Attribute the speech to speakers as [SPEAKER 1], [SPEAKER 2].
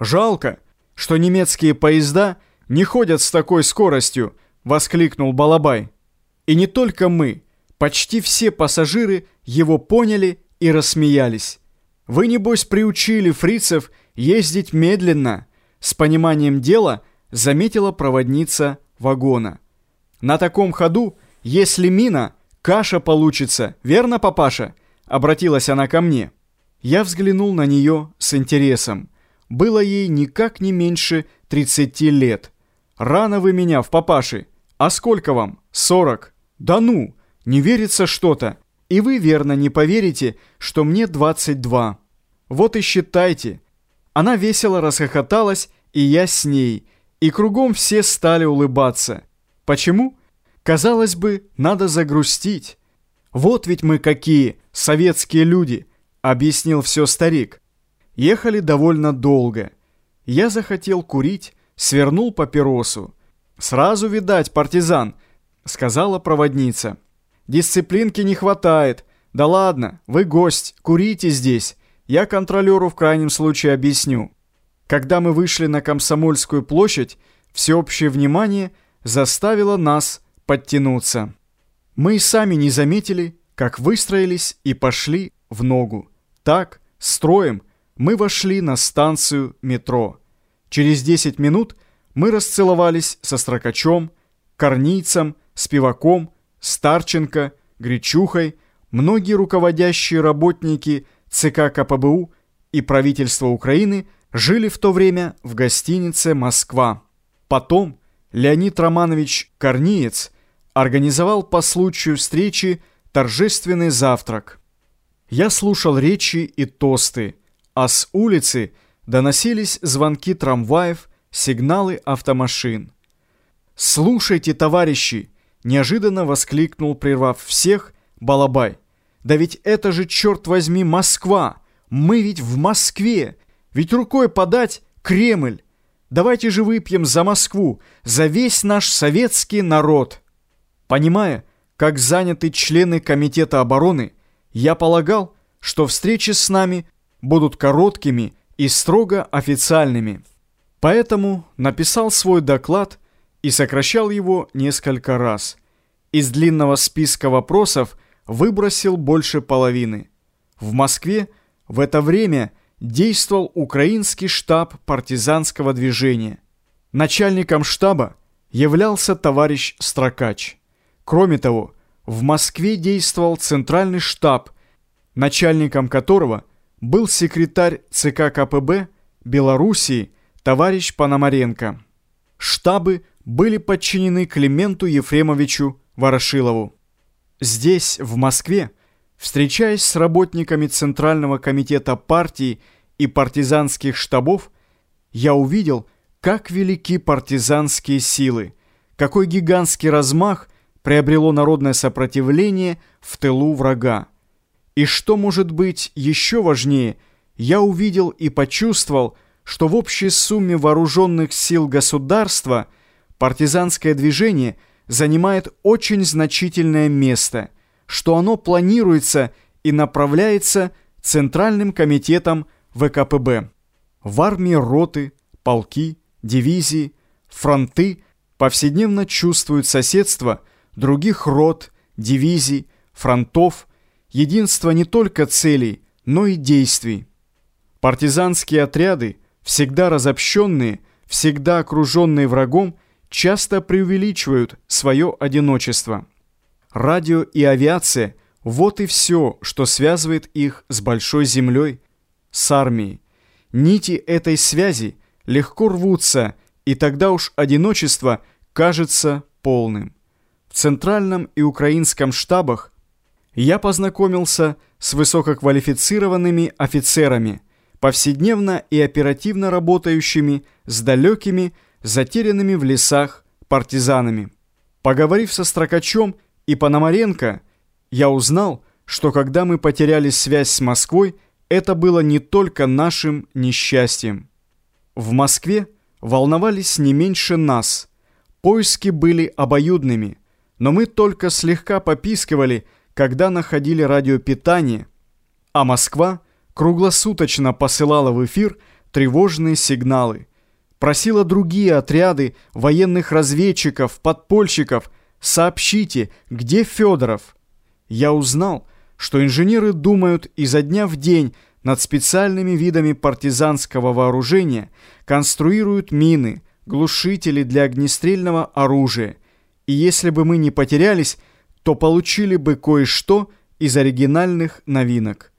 [SPEAKER 1] «Жалко, что немецкие поезда не ходят с такой скоростью», — воскликнул Балабай. И не только мы, почти все пассажиры его поняли и рассмеялись. «Вы, небось, приучили фрицев ездить медленно», — с пониманием дела заметила проводница вагона. «На таком ходу, если мина, каша получится, верно, папаша?» — обратилась она ко мне. Я взглянул на нее с интересом. Было ей никак не меньше 30 лет. «Рано вы меня в папаши. А сколько вам? 40? Да ну, не верится что-то. И вы верно не поверите, что мне 22. Вот и считайте». Она весело расхохоталась, и я с ней. И кругом все стали улыбаться. Почему? Казалось бы, надо загрустить. Вот ведь мы какие, советские люди, объяснил все старик. Ехали довольно долго. Я захотел курить, свернул папиросу. «Сразу видать, партизан», — сказала проводница. «Дисциплинки не хватает. Да ладно, вы гость, курите здесь. Я контролеру в крайнем случае объясню». Когда мы вышли на Комсомольскую площадь, всеобщее внимание заставило нас подтянуться. Мы и сами не заметили, как выстроились и пошли в ногу. Так, строем, мы вошли на станцию метро. Через 10 минут мы расцеловались со Строкачом, Корнийцем, Спиваком, Старченко, Гречухой, многие руководящие работники ЦК КПБУ и правительства Украины жили в то время в гостинице «Москва». Потом Леонид Романович Корниец организовал по случаю встречи торжественный завтрак. Я слушал речи и тосты, а с улицы доносились звонки трамваев, сигналы автомашин. «Слушайте, товарищи!» – неожиданно воскликнул, прервав всех, Балабай. «Да ведь это же, черт возьми, Москва! Мы ведь в Москве! Ведь рукой подать Кремль! Давайте же выпьем за Москву, за весь наш советский народ!» Понимая, как заняты члены Комитета обороны, я полагал, что встречи с нами будут короткими и строго официальными. Поэтому написал свой доклад и сокращал его несколько раз. Из длинного списка вопросов выбросил больше половины. В Москве в это время действовал украинский штаб партизанского движения. Начальником штаба являлся товарищ Строкач. Кроме того, в Москве действовал центральный штаб, начальником которого был секретарь ЦК КПБ Белоруссии товарищ Пономаренко. Штабы были подчинены Клименту Ефремовичу Ворошилову. Здесь, в Москве, встречаясь с работниками Центрального комитета партии и партизанских штабов, я увидел, как велики партизанские силы, какой гигантский размах приобрело народное сопротивление в тылу врага. И что может быть еще важнее, я увидел и почувствовал, что в общей сумме вооруженных сил государства партизанское движение занимает очень значительное место, что оно планируется и направляется Центральным комитетом ВКПБ. В армии роты, полки, дивизии, фронты повседневно чувствуют соседство других рот, дивизий, фронтов, единство не только целей, но и действий. Партизанские отряды, всегда разобщенные, всегда окруженные врагом, часто преувеличивают свое одиночество. Радио и авиация – вот и все, что связывает их с большой землей, с армией. Нити этой связи легко рвутся, и тогда уж одиночество кажется полным. В Центральном и Украинском штабах я познакомился с высококвалифицированными офицерами, повседневно и оперативно работающими с далекими, затерянными в лесах партизанами. Поговорив со Строкачем и Пономаренко, я узнал, что когда мы потеряли связь с Москвой, это было не только нашим несчастьем. В Москве волновались не меньше нас. Поиски были обоюдными, но мы только слегка попискивали – когда находили радиопитание, а Москва круглосуточно посылала в эфир тревожные сигналы. Просила другие отряды военных разведчиков, подпольщиков «Сообщите, где Федоров?» Я узнал, что инженеры думают изо дня в день над специальными видами партизанского вооружения, конструируют мины, глушители для огнестрельного оружия. И если бы мы не потерялись, то получили бы кое-что из оригинальных новинок.